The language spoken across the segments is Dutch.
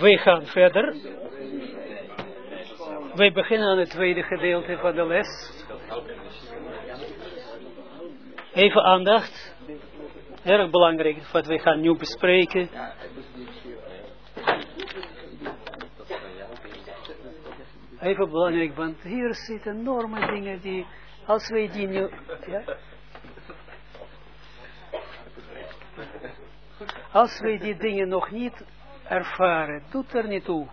Wij gaan verder. Wij beginnen aan het tweede gedeelte van de les. Even aandacht. Erg belangrijk wat wij gaan nu bespreken. Even belangrijk, want hier zitten enorme dingen die, als wij die nu... Ja? Als wij die dingen nog niet ervaren, doet er niet toe.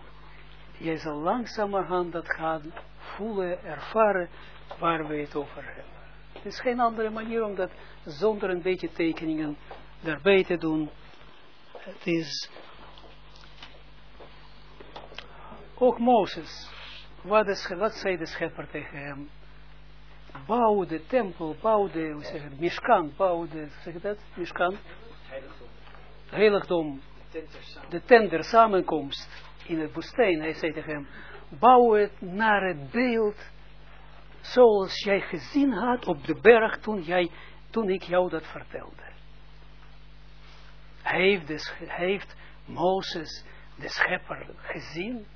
Jij zal langzamerhand dat gaan voelen, ervaren waar we het over hebben. Het is geen andere manier om dat zonder een beetje tekeningen daarbij te doen. Het is ook Mozes. Wat, is, wat zei de schepper tegen hem? Bouw de tempel, bouw de, hoe zeg het, Mishkan, bouw de, zeg je dat, Mishkan? Heiligdom. De tent der samenkomst in het woestijn. Hij zei tegen hem, bouw het naar het beeld zoals jij gezien had op de berg toen, jij, toen ik jou dat vertelde. Heeft, hij heeft Mozes, de schepper, gezien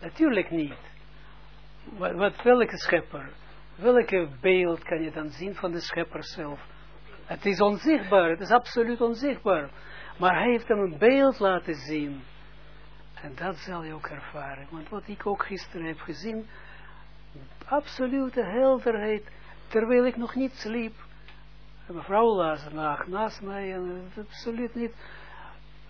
Natuurlijk niet. Wat, wat, welke schepper? Welke beeld kan je dan zien van de schepper zelf? Het is onzichtbaar, het is absoluut onzichtbaar. Maar hij heeft hem een beeld laten zien. En dat zal je ook ervaren. Want wat ik ook gisteren heb gezien, absolute helderheid, terwijl ik nog niet sliep. En mevrouw las naast mij en absoluut niet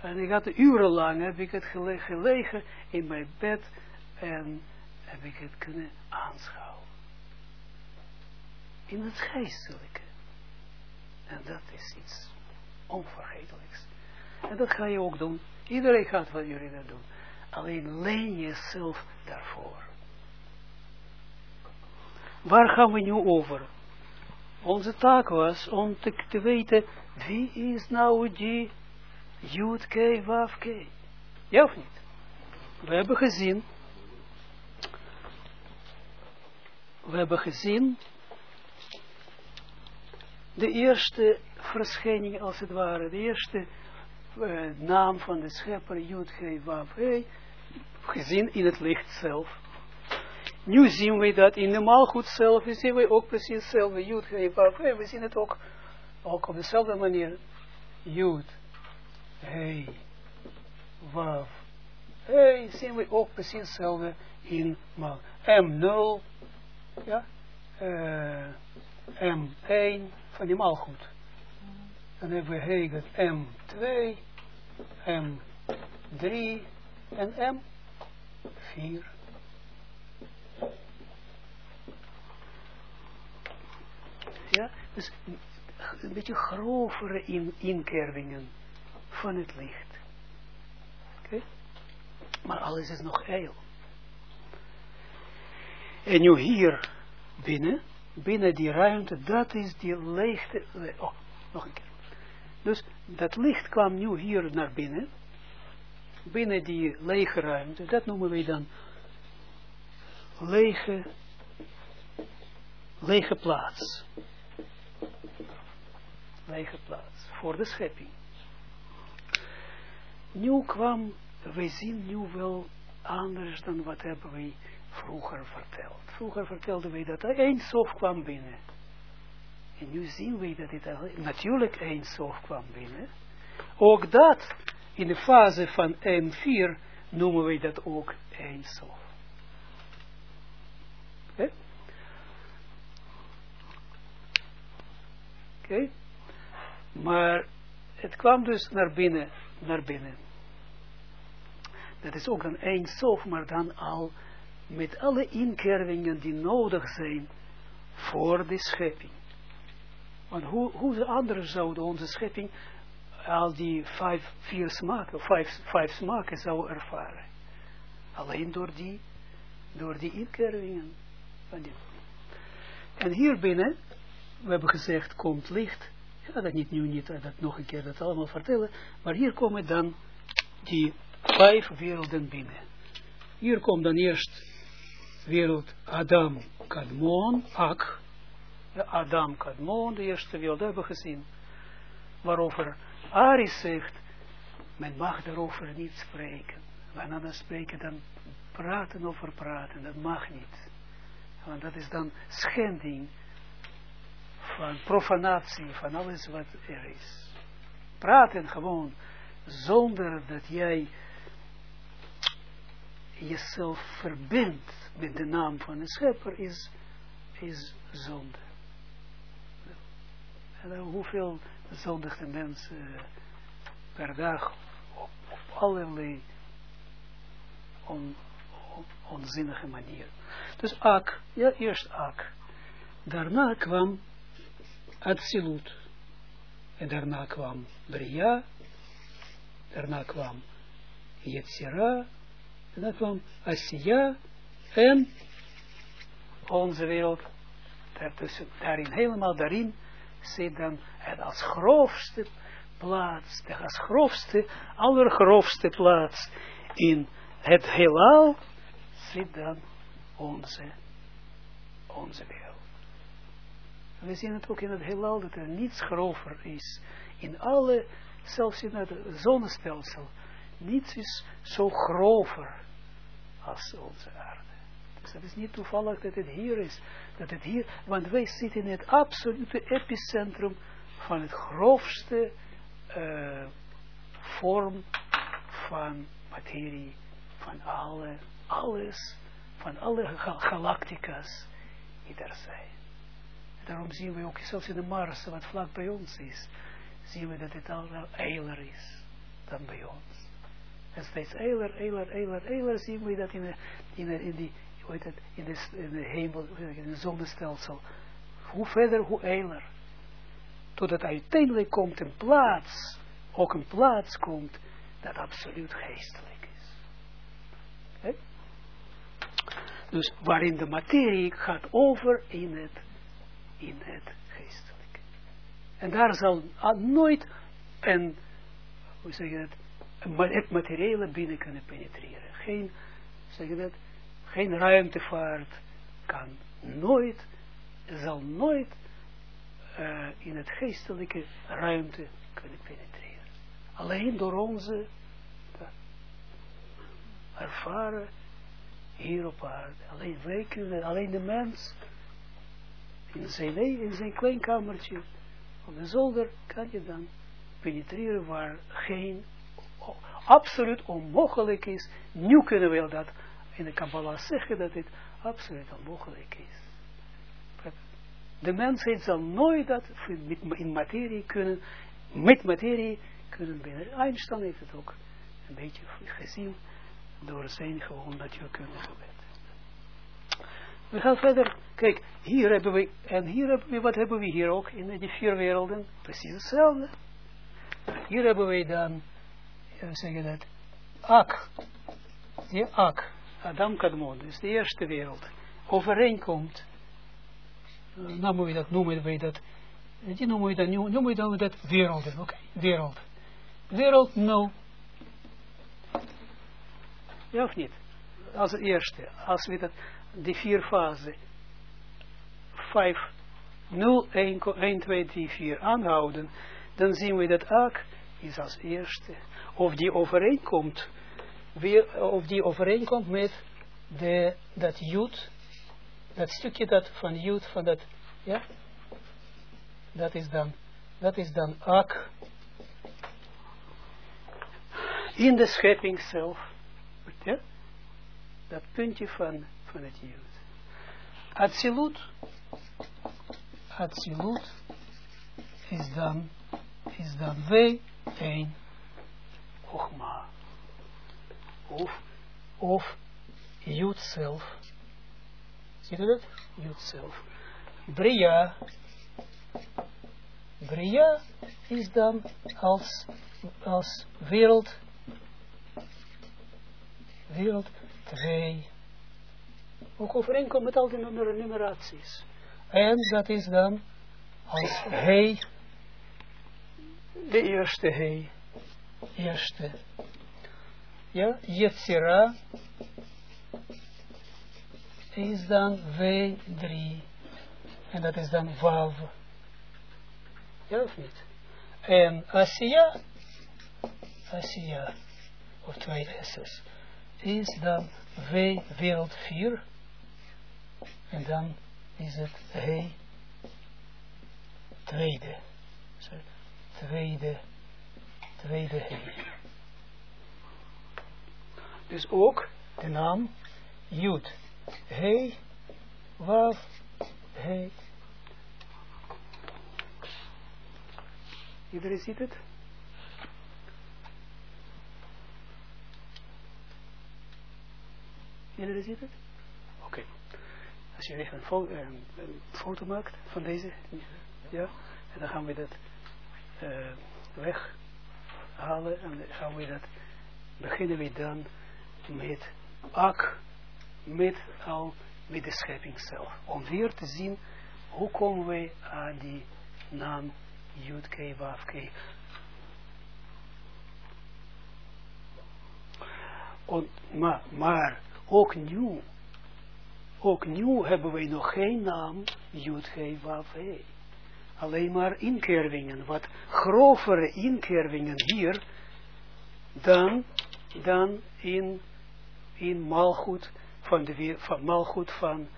en ik had urenlang, heb ik het gelegen in mijn bed en heb ik het kunnen aanschouwen. In het geestelijke. En dat is iets onvergetelijks. En dat ga je ook doen. Iedereen gaat wat jullie dat doen. Alleen leen jezelf daarvoor. Waar gaan we nu over? Onze taak was om te, te weten, wie is nou die Jud K, Waf. Ja of niet? We hebben gezien. We hebben gezien. De eerste verschijning als het ware. De eerste uh, naam van de schepper. Jud K, Waf K. Gezien in het licht zelf. Nu zien we dat in de maalgoed zelf. Zien we ook precies hetzelfde. Jud K, Waf K. We zien het ook, ook op dezelfde manier. Jud. Hey, Wav. Hey, zien we ook precies hetzelfde in mal. M0, ja, uh, M1 van die maalgoed. Dan hebben we Hegel M2, M3 en M4. Ja, dus een beetje grovere in, inkervingen van het licht. Oké? Maar alles is nog eil. En nu hier binnen, binnen die ruimte, dat is die leegte. Oh, nog een keer. Dus dat licht kwam nu hier naar binnen. Binnen die lege ruimte, dat noemen we dan lege, lege plaats. Lege plaats voor de schepping nu kwam, we zien nu wel anders dan wat hebben we vroeger verteld. Vroeger vertelden we dat er één sof kwam binnen. En nu zien we dat het natuurlijk één sof kwam binnen. Ook dat, in de fase van M4, noemen we dat ook één sof. Oké? Oké? Maar het kwam dus naar binnen naar binnen. Dat is ook een eindsof, maar dan al met alle inkervingen die nodig zijn voor de schepping. Want hoe, hoe anders zouden onze schepping al die vijf, vier smaken, vijf, vijf smaken zou ervaren? Alleen door die, door die inkervingen. En hier binnen, we hebben gezegd, komt licht ik ga dat niet nu niet dat nog een keer dat allemaal vertellen. Maar hier komen dan die vijf werelden binnen. Hier komt dan eerst wereld Adam Kadmon, Ak. Adam Kadmon, de eerste wereld hebben gezien. Waarover Ari zegt, men mag daarover niet spreken. Wanneer dan spreken, dan praten over praten, dat mag niet. Want dat is dan schending van profanatie, van alles wat er is. Praten gewoon, zonder dat jij jezelf verbindt met de naam van de schepper, is, is zonde. En hoeveel zondigde mensen per dag op, op allerlei on, onzinnige manier. Dus Ak, ja, eerst Ak. Daarna kwam Atsilut. En daarna kwam Bria. Daarna kwam Yetzira. En dan kwam Asiya. En onze wereld. Daarin, helemaal daarin, zit dan het als grofste plaats, de als grofste, allergrofste plaats in het heelal zit dan onze, onze wereld. We zien het ook in het heelal dat er niets grover is. In alle, zelfs in het zonnestelsel, niets is zo grover als onze aarde. Dus dat is niet toevallig dat het hier is. Dat het hier, want wij zitten in het absolute epicentrum van het grofste uh, vorm van materie van alle, alles, van alle galactica's die er zijn. daarom zien we ook, zelfs in de Mars, wat vlak bij ons is, zien we dat het al eiler is dan bij ons. En steeds eiler, eiler, eiler, eiler zien we dat in, de, in, de, in die, hoe het, in de, in de hemel, in het zonnestelsel. Hoe verder, hoe eiler. Totdat uiteindelijk komt een plaats, ook een plaats komt, dat absoluut geestelijk Dus waarin de materie gaat over in het, in het geestelijke. En daar zal nooit een, hoe zeg je dat, het materiële binnen kunnen penetreren. Geen, zeg je dat, geen ruimtevaart kan nooit, zal nooit in het geestelijke ruimte kunnen penetreren. Alleen door onze ervaren hier op aarde. Alleen wij kunnen, alleen de mens, in zijn, in zijn klein kamertje, op de zolder, kan je dan penetreren waar geen, absoluut onmogelijk is. Nu kunnen we dat in de Kabbalah zeggen dat het absoluut onmogelijk is. De mensheid zal nooit dat in materie kunnen, met materie kunnen binnen. Einstein heeft het ook een beetje gezien door zijn gewoon natuurkundige wet. We gaan verder. Kijk, hier hebben we, en hier hebben we, wat hebben we hier ook in die vier werelden? Precies hetzelfde. Hier hebben we dan, hoe zeg je dat, Ak. Die Ak, Adam Kadmon, is de eerste wereld. Overeenkomt, nou noemen we dat, noemen we dat, die noemen we dat, noemen we dat, dat werelden, oké, okay. wereld. Wereld 0 ja of niet? Als eerste, als we dat, die vier fasen, 5, 0, 1, 1, 2, 3, 4 aanhouden, dan zien we dat Ak is als eerste. Of die overeenkomt, weer, of die overeenkomt met de, dat Jud, dat stukje dat van Jud, van dat, ja, dat is dan, dat is dan Ak in de schepping zelf. Ja? Dat puntje van, van het Jood. Atsilut. Atsilut is dan, is dan W1 Of, of Jood zelf. Ziet u dat? Jood zelf. Bria. Bria is dan als, als wereld wereld 2. Ook overeenkomt met al die numeraties. En dat is dan als hij, de eerste hij, eerste. Ja, Yetzira is dan W3. En dat is dan Wav. Ja of niet? En Asiya, Asiya, of twee S's, is dan W wereld 4, en dan is het He tweede, sorry, tweede, tweede. Dus ook de naam Jud. He, Wav, He. Iedereen ziet het? Iedereen ziet het? Oké. Als je even een, fo een, een, foto maakt van deze, ja, en dan gaan we dat uh, en gaan we dat, beginnen we dan met ak, met al, met de schepping zelf. Om weer te zien, hoe komen wij aan die naam Yud K, Waf K. Maar, maar ook nu, ook nu hebben wij nog geen naam Yud K, Waf Alleen maar inkervingen, wat grovere inkervingen hier dan, dan in in malgoed van de van malgoed van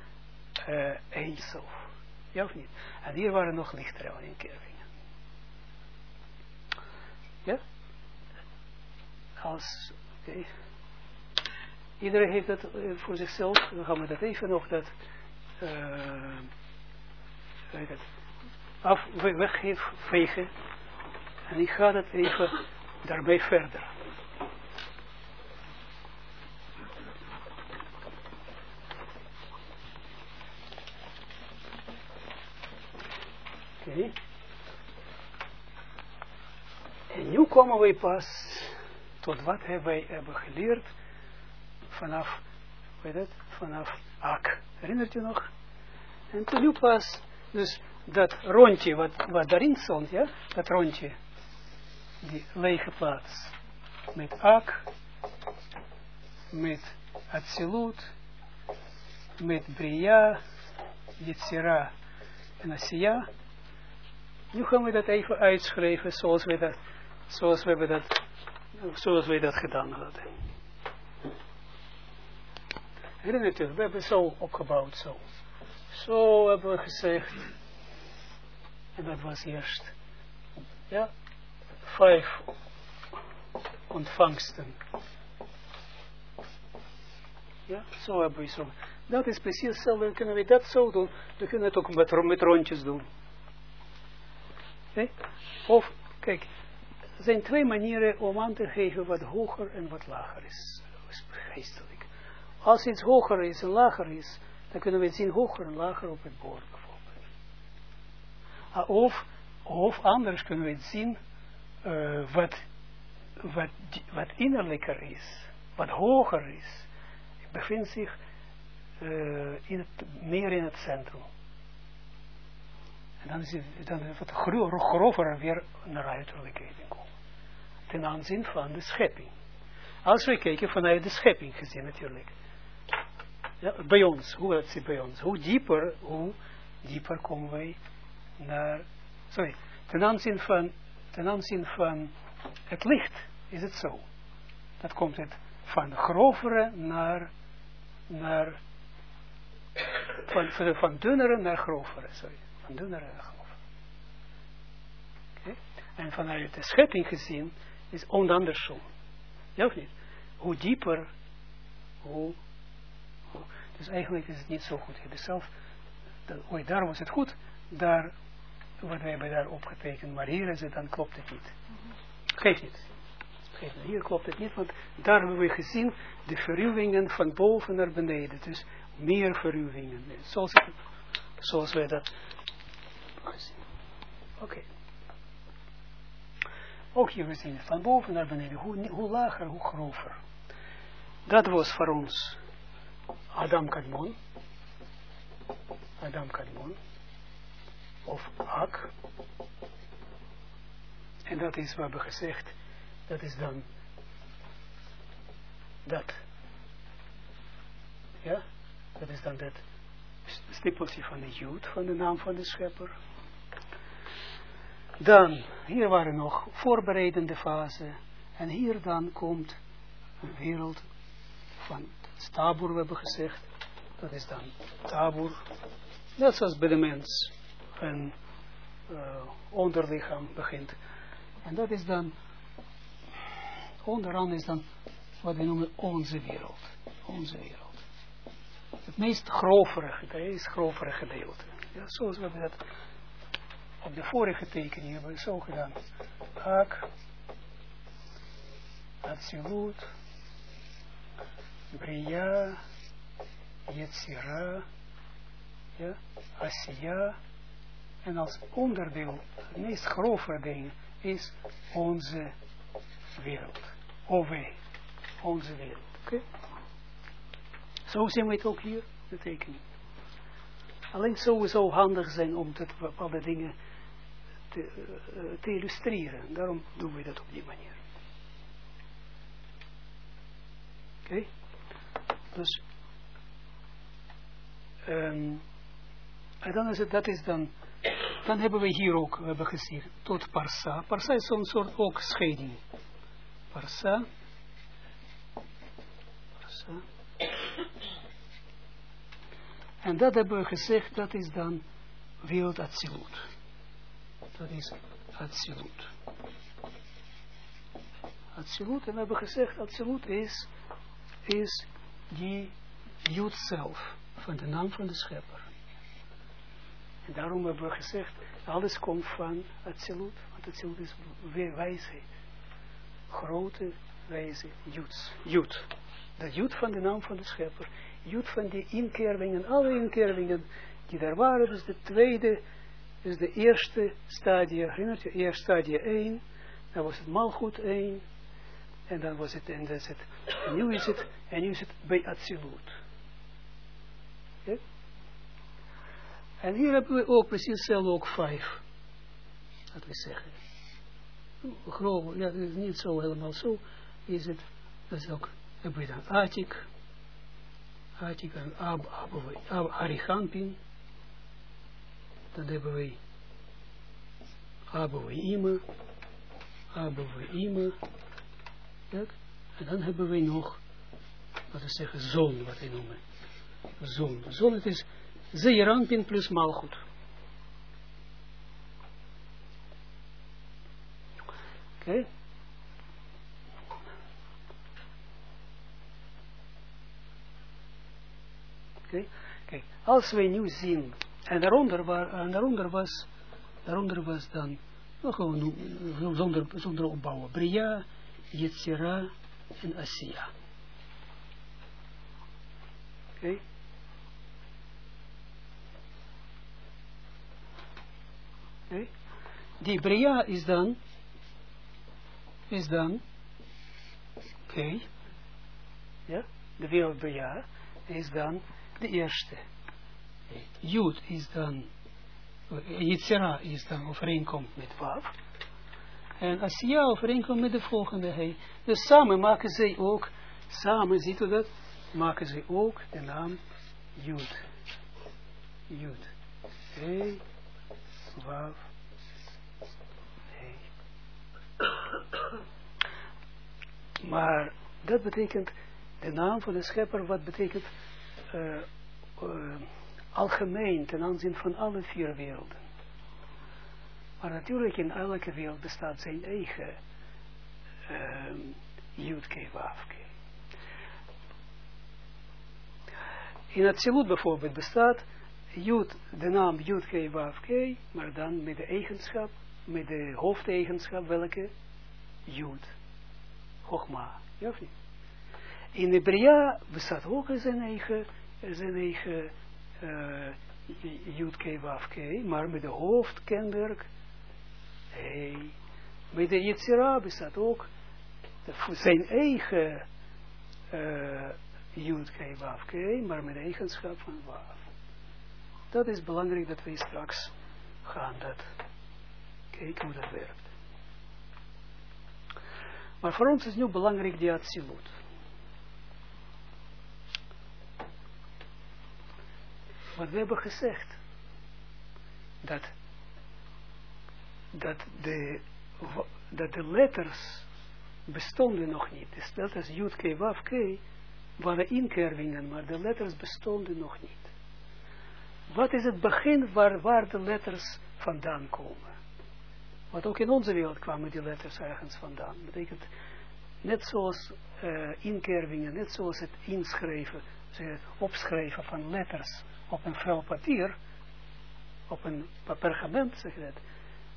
uh, Eindself. Ja of niet? En hier waren nog lichtere inkervingen. Ja? Als, okay. Iedereen heeft dat uh, voor zichzelf. Dan gaan we dat even nog dat, uh, het, af, wegvegen. En ik ga dat even daarbij verder. Okay. En nu komen we pas tot wat wij hebben geleerd vanaf, weet het, vanaf Ak. Herinnert u nog? En toen nu pas, dus dat rondje wat, wat daarin stond, ja, dat rondje, die lege plaats, met Ak, met Atsilut, met Bria, Yetzira en Asiya, nu gaan we dat even uitschrijven zoals we dat, zoals we dat, zoals we dat gedaan hadden. Herinnert u, we hebben zo opgebouwd, zo. Zo hebben we gezegd. En dat was eerst, ja, vijf ontvangsten. Ja, zo hebben we zo. Dat is precies hetzelfde, kunnen we dat zo doen. We kunnen het ook met, met rondjes doen. Of, kijk, er zijn twee manieren om aan te geven wat hoger en wat lager is. Geestelijk. Als iets hoger is en lager is, dan kunnen we het zien hoger en lager op het bord of, of anders kunnen we het zien uh, wat, wat, wat innerlijker is, wat hoger is, bevindt zich uh, in meer in het centrum. En dan is het dan wat grover weer naar uiterlijkheden komen. Ten aanzien van de schepping. Als we kijken vanuit de schepping gezien natuurlijk. Ja, bij ons, hoe het zit bij ons. Hoe dieper, hoe dieper komen wij naar, sorry, ten aanzien van, ten van het licht is het zo. Dat komt het van grovere naar, naar van, van, dunnere naar grovere, sorry van dunnere geloof. Okay. En vanuit de schepping gezien is andersom. Ja of niet? Hoe dieper, hoe, hoe, Dus eigenlijk is het niet zo goed. Je zelf, dat, daar was het goed, daar, wat wij hebben daar opgetekend, maar hier is het, dan klopt het niet. Geeft niet. Hier klopt het niet, want daar hebben we gezien de verruwingen van boven naar beneden. Dus meer verruwingen. Zoals, zoals wij dat Oké. Ook hier we zien van boven naar beneden, hoe, hoe lager, hoe grover. Dat was voor ons Adam Kadmon. Adam Kadmon. Of Ak. En dat is wat we gezegd, dat is dan dat. Ja, dat is dan dat stippeltje van de Jood, van de naam van de schepper. Dan, hier waren nog voorbereidende fase. En hier dan komt een wereld van tabur, we hebben gezegd. Dat is dan tabur. Net zoals bij de mens een uh, onderlichaam begint. En dat is dan, onderaan is dan wat we noemen onze wereld. Onze wereld. Het meest grovere, het is grovere gedeelte. Ja, zoals we dat op de vorige tekening hebben zo gedaan. Hak, Atsilut, Bria, Yetzira, ja, Asiya, en als onderdeel, het meest grove ding, is onze wereld. OV, onze wereld. Oké? Zo zien we het ook hier, de tekening. Alleen sowieso handig zijn om dat bepaalde dingen te, uh, te illustreren. Daarom doen we dat op die manier. Oké? Dus, um, en dan is het, dat is dan, dan hebben we hier ook, hebben gezien, tot parsa. Parsa is zo'n soort ook scheiding. Parsa. Parsa. En dat hebben we gezegd, dat is dan wereld Atsilut. Dat is Atsilut. Atsilut, en we hebben gezegd, Atsilut is, is die Jood zelf, van de naam van de schepper. Daarom hebben we gezegd, alles komt van Atsilut, want Atsilut is wijsheid. Grote wijze. Jood. Dat Jood van de naam van de schepper. Jood van die inkervingen, alle inkervingen die daar waren, dus de tweede, dus de eerste stadia, herinnert je, eerste stadia 1, dan was het malgoed 1, en dan was het, en, dat is het, en nu is het, en nu is het bij. Ja? En hier hebben we ook precies hetzelfde ook vijf, laten we zeggen. Groot, ja, niet zo helemaal zo, is het, dat is ook, hebben we dan Atik, Atik en Ab, Ab, Arichampin, dan hebben we Abouime, Abouime, en dan hebben we nog, wat we zeggen, zon, wat we noemen. Zon. Zon, het is Zeerampin plus Malgoed. Oké. Okay. Oké. Kijk, als wij nu zien, en daaronder, waar, en daaronder was, daaronder was dan, nog gewoon zonder, zonder opbouwen, Bria, Yetzira en Asiya. Oké. Okay. Die Bria is dan, is dan, oké, ja, de wereld Bria is dan de eerste. Jud is dan, Yitzhara is dan overeenkomt met Wav. En Asiya overeenkomt met de volgende hij. Dus samen maken zij ook, samen, ziet u dat? Maken zij ook de naam Jud. Jud. Hey, Wav, hey. Maar dat betekent, de naam van de schepper, wat betekent uh, uh, algemeen ten aanzien van alle vier werelden. Maar natuurlijk in elke wereld bestaat zijn eigen um, Jutke Wafke. In het Zilut bijvoorbeeld bestaat Jut, de naam Jutke Wafke, maar dan met de eigenschap, met de hoofdeigenschap welke? Jut. Chogma. Ja of niet? In de Bria bestaat ook zijn eigen, zijn eigen uh, maar met de hoofdkenmerk Hey. Bij de Yetzira bestaat ook zijn eigen uh, Waf maar met eigenschap van Waf. Dat is belangrijk dat wij straks gaan dat kijken hoe dat werkt. Maar voor ons is nu belangrijk die Atsilut. Wat we hebben gezegd, dat dat de, dat de letters bestonden nog niet. Dus dat is Jud, K, Waf, K, waren inkervingen, maar de letters bestonden nog niet. Wat is het begin waar, waar de letters vandaan komen? Want ook in onze wereld kwamen die letters ergens vandaan. Dat betekent, net zoals uh, inkervingen, net zoals het inschrijven, het opschrijven van letters op een vel papier, op een pergament, zeg dat,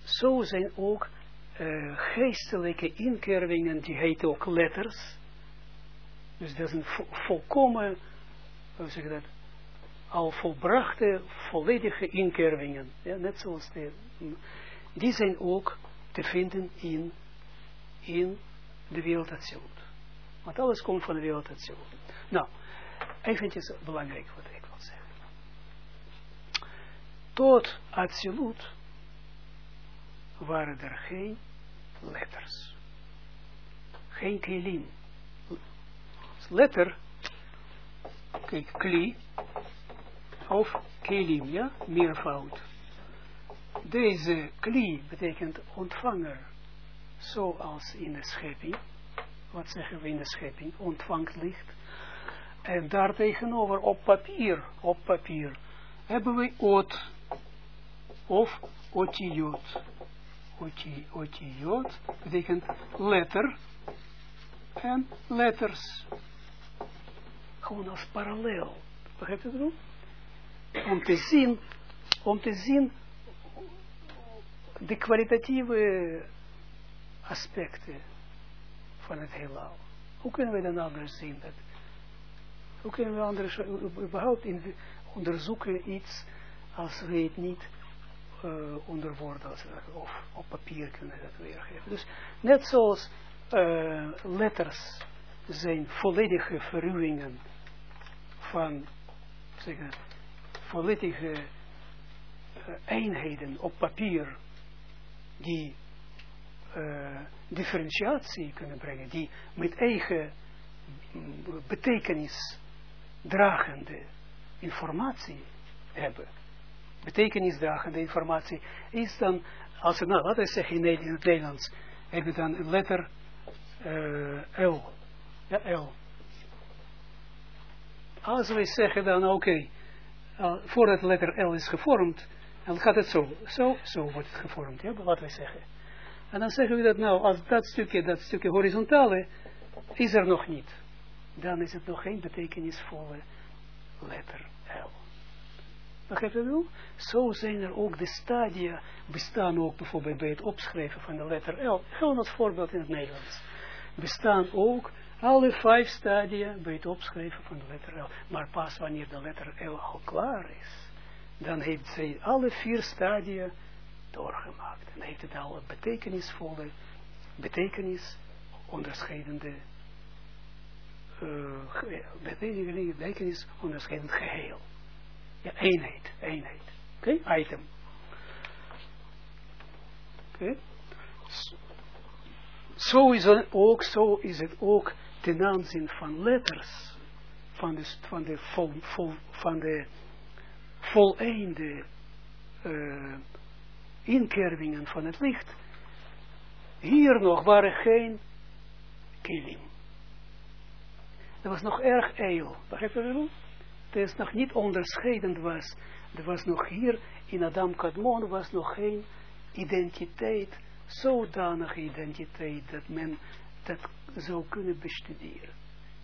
zo zijn ook uh, geestelijke inkervingen, die heten ook letters. Dus dat is een vo volkomen, hoe zeg dat, al volbrachte, volledige inkervingen. Ja, net zoals de, die zijn ook te vinden in, in de wereld Atsilut. Want alles komt van de wereld Atsilut. Nou, eventjes belangrijk wat ik wil zeggen. Tot Atsilut waren er geen letters. Geen kelim. Letter, kijk, kli, of kelim, ja, meervoud. Deze kli betekent ontvanger, zoals in de schepping. Wat zeggen we in de schepping? Ontvangt licht. En daartegenover op papier, op papier, hebben we oot of otiot. Otiot betekent letter en letters. Gewoon als parallel. Begrijpt u het Om te zien, om te zien de kwalitatieve aspecten van het heelal. Hoe kunnen we dan anders zien? Dat, hoe kunnen we anders überhaupt in, onderzoeken iets als we het niet uh, onder woorden of op papier kunnen dat weergeven. Dus net zoals uh, letters zijn volledige verruwingen van zeg, volledige eenheden op papier die uh, differentiatie kunnen brengen, die met eigen betekenis dragende informatie hebben. Betekenisdragende informatie is dan, als we nou, laten we zeggen in het Nederlands, heb je dan een letter uh, L. Ja, L. Als we zeggen dan, oké, okay, uh, voordat de letter L is gevormd, dan gaat het zo, zo, zo wordt het gevormd, laten we zeggen. En dan zeggen we dat nou, als dat stukje, dat stukje horizontale, is er nog niet. Dan is het nog geen betekenisvolle letter L. Begrijp je wel? Zo zijn er ook de stadia, bestaan ook bijvoorbeeld bij het opschrijven van de letter L. Gewoon als voorbeeld in het Nederlands. Bestaan ook alle vijf stadia bij het opschrijven van de letter L. Maar pas wanneer de letter L al klaar is dan heeft zij alle vier stadia doorgemaakt. En heeft het al een betekenisvolle, betekenis onderscheidende, uh, betekenis onderscheidend geheel. Ja, eenheid, eenheid. Oké, item. Oké. Zo is het ook, zo is het ook ten aanzien van letters, van de, van de, vol, vol, van de voleinde uh, inkervingen van het licht. Hier nog waren geen kilim. Er was nog erg eil. Begrijp je wel? Het is nog niet onderscheidend was. Er was nog hier in Adam Kadmon was nog geen identiteit, zodanige identiteit dat men dat zou kunnen bestuderen.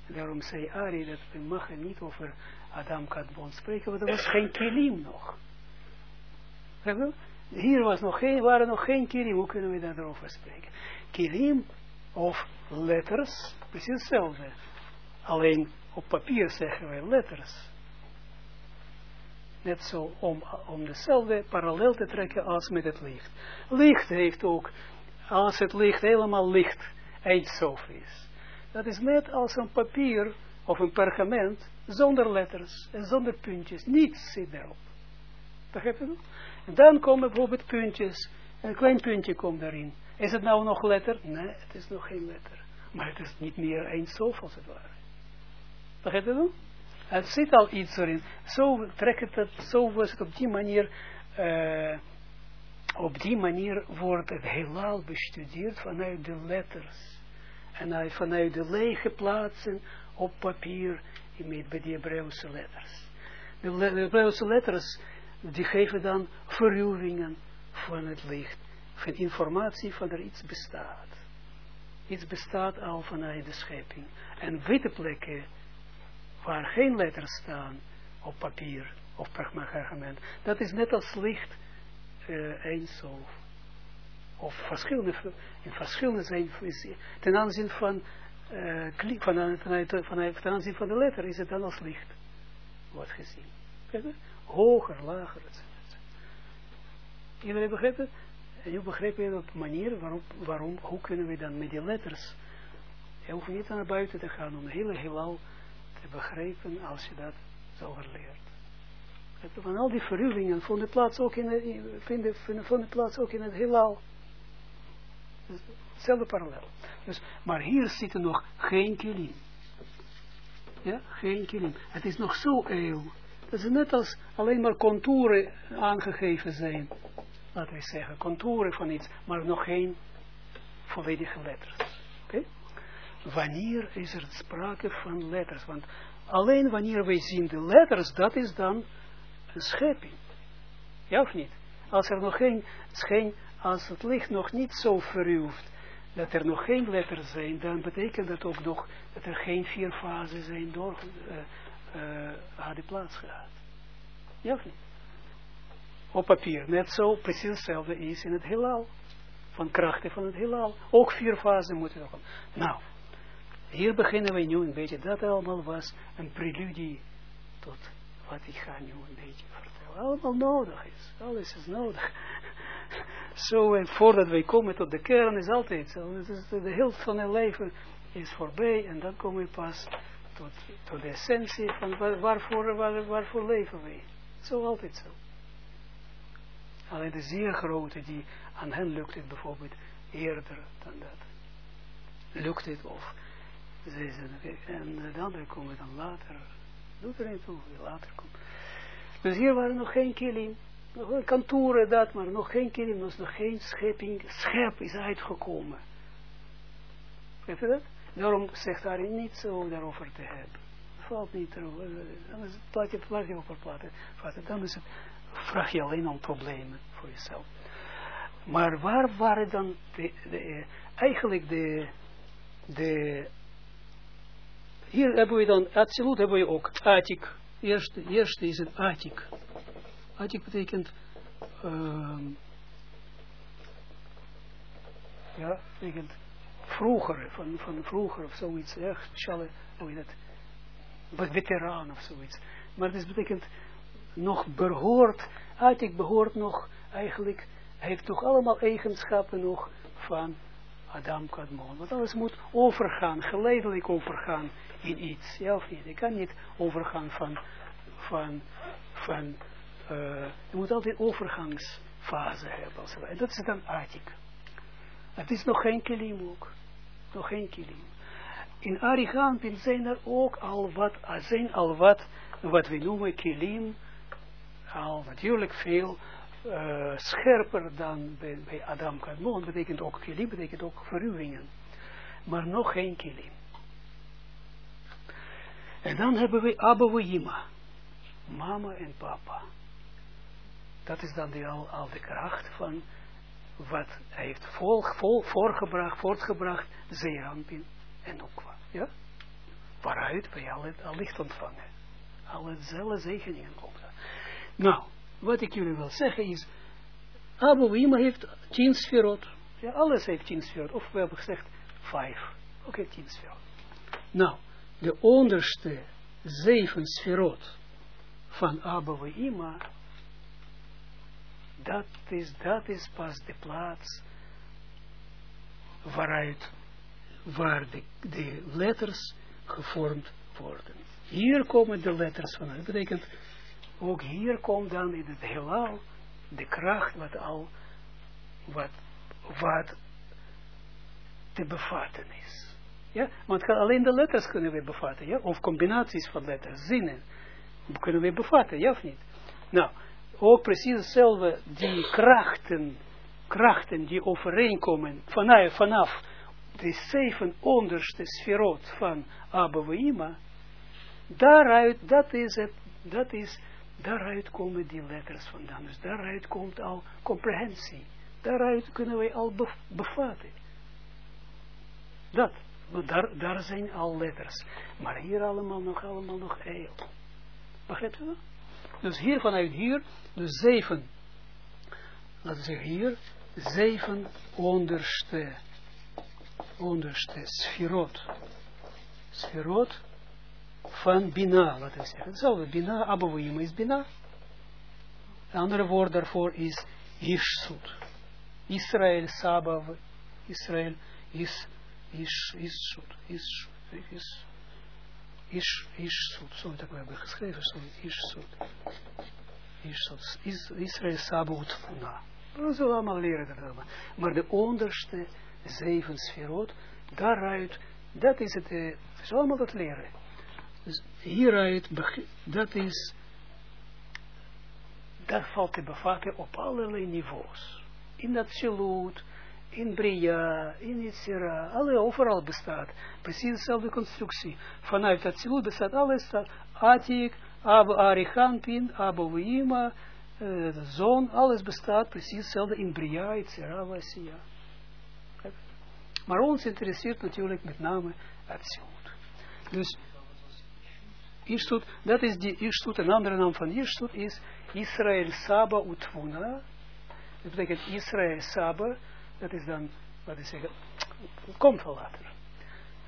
Daarom zei Ari dat we mogen niet over Adam Kadmon spreken, want er was geen kilim nog. Hier was nog geen, waren nog geen kilim, hoe kunnen we daarover spreken? Kilim of letters, precies hetzelfde. Alleen op papier zeggen wij letters. Net zo om, om dezelfde parallel te trekken als met het licht. Licht heeft ook, als het licht helemaal licht, eindsof is. Dat is net als een papier of een pergament zonder letters en zonder puntjes. Niets zit erop. Begrijp je? Dan komen bijvoorbeeld puntjes. Een klein puntje komt daarin. Is het nou nog letter? Nee, het is nog geen letter. Maar het is niet meer eindsof als het ware. Begrijp je? Het zit al iets erin. Zo trekt het, zo was het op die manier, uh, op die manier wordt het heelal bestudeerd vanuit de letters. En vanuit de lege plaatsen op papier met bij de Hebreeuwse letters. De, le letters, die geven dan verruwingen van het licht. Van informatie van er iets bestaat. Iets bestaat al vanuit de schepping. En witte plekken, waar geen letters staan op papier of pergament, dat is net als licht uh, eens of of verschillende, in verschillende zijn, ten aanzien van, uh, klik, van, vanuit, vanuit, ten aanzien van de letter is het dan als licht, wordt gezien. Hoger, lager, etc. Iedereen begrepen? En je begrepen op manier waarom, waarom, hoe kunnen we dan met die letters, je hoeft niet naar buiten te gaan om hele heelal te begrijpen als je dat zo leert. Van al die verruwingen vonden plaats ook in het, vinden, vinden plaats ook in het heelal. Hetzelfde parallel. Dus, maar hier zitten nog geen kilim. Ja, geen kilim. Het is nog zo eeuw. Dat is net als alleen maar contouren aangegeven zijn. Laten we zeggen, contouren van iets, maar nog geen volledige letters. Oké? Wanneer is er sprake van letters? Want alleen wanneer wij zien de letters, dat is dan een schepping. Ja of niet? Als er nog geen, geen als het licht nog niet zo verruwt, dat er nog geen letters zijn, dan betekent dat ook nog dat er geen vier fasen zijn door, uh, uh, hadden plaats gehad. Ja of niet? Op papier, net zo precies hetzelfde is in het heelal. Van krachten van het heelal. Ook vier fasen moeten komen. Nou, hier beginnen we nu een beetje. Dat allemaal was een preludie tot wat ik ga nu een beetje vertellen. Allemaal nodig is. Alles is nodig zo en voordat wij komen tot de kern is altijd zo. Dus de helft van het leven is voorbij en dan komen we pas tot, de essentie van waar, waarvoor, waar, waarvoor leven wij. Zo altijd zo. Alleen de zeer grote die aan hen lukt het bijvoorbeeld eerder dan dat. Lukt het of ze en de anderen komen dan later. Doet er niet toe, later komt. Dus hier waren nog geen kilim nog kantoren dat, maar nog geen kilim, nog geen schepping, schep is uitgekomen. Weet je dat? Daarom zegt hij niet zo daarover te hebben. Valt niet erover. Dan is het plaatje, plaatje op platen. Dan is het, vraag je alleen om problemen voor jezelf. Maar waar waren dan de, eigenlijk de, de, hier hebben we dan, absoluut hebben we ook Atik. Eerste, eerste is het Atik. Atik betekent uh, ja, betekent vroeger, van, van vroeger of zoiets, ja, speciale, hoe heet veteraan of zoiets. Maar het betekent nog behoort, Atik behoort nog eigenlijk, heeft toch allemaal eigenschappen nog van Adam Kadmon. Want alles moet overgaan, geleidelijk overgaan in iets, ja of niet? Je kan niet overgaan van, van, van uh, je moet altijd overgangsfase hebben. En dat is dan Atik. Het is nog geen kilim ook. Nog geen kilim. In Arigampin zijn er ook al wat, zijn al wat, wat we noemen kilim, al natuurlijk veel uh, scherper dan bij, bij Adam Kadmon, betekent ook kilim, betekent ook verruwingen. Maar nog geen kilim. En dan hebben we Abba mama en papa dat is dan die al, de kracht van wat hij heeft vol, vol, voorgebracht, voortgebracht, Zeerampin en Okwa. Ja? Waaruit wij al, het, licht ontvangen. Alle zelle zegeningen. Nou, wat ik jullie wil zeggen is, Abu Wima heeft tien sferot. Ja, alles heeft tien sferot. Of we hebben gezegd vijf. Oké, tien sferot. Nou, de onderste zeven sferot van Abu Wima dat is, dat is pas de plaats waaruit, waar de, de letters gevormd worden. Hier komen de letters van. Dat betekent, ook hier komt dan in het heelal de kracht wat al, wat, wat te bevatten is. Ja, want alleen de letters kunnen we bevatten, ja, of combinaties van letters, zinnen, kunnen we bevatten, ja of niet? Nou, ook precies hetzelfde, die krachten, krachten die overeenkomen vanaf, vanaf de zeven onderste sferot van Abouima, daaruit, dat is het, dat is, daaruit komen die letters vandaan. Dus daaruit komt al comprehensie. Daaruit kunnen wij al bevatten. Dat, daar, daar zijn al letters. Maar hier allemaal nog, allemaal nog heel. Begrijpt u? Dus hier vanuit hier, dus zeven, laten we zeggen hier, zeven onderste, onderste sferot. Sferot van Bina, laten we zeggen. Hetzelfde, Bina, Abouima is Bina. Een andere woord daarvoor is Ishsut. Israël, Sabav, Israël is, is, is, is, is, is, is, zo dat we hebben geschreven, zo is, is, is, Israël, Sabav, Tfuna. We zullen allemaal leren dat allemaal. Maar de onderste zeven sferot, daaruit, dat is het, we zullen allemaal dat leren. Dus hieruit, dat is, dat valt te bevatten op allerlei niveaus in dat Shilut, in Bria, in alle overal bestaat. Precies dezelfde constructie. Vanuit dat Shilut bestaat alles, Atik, Abu Arichampin, Abu Wima, uh, de zon, alles bestaat precies hetzelfde in Bria, Yitzira, Vasia. Maar ons interesseert natuurlijk met name het. Dus Ishtut, dat is die Ishtut, een andere naam van Ishtut is Israël Saba Utvuna, dat betekent Israël Saba, dat is dan, wat ik zeggen, komt wel later.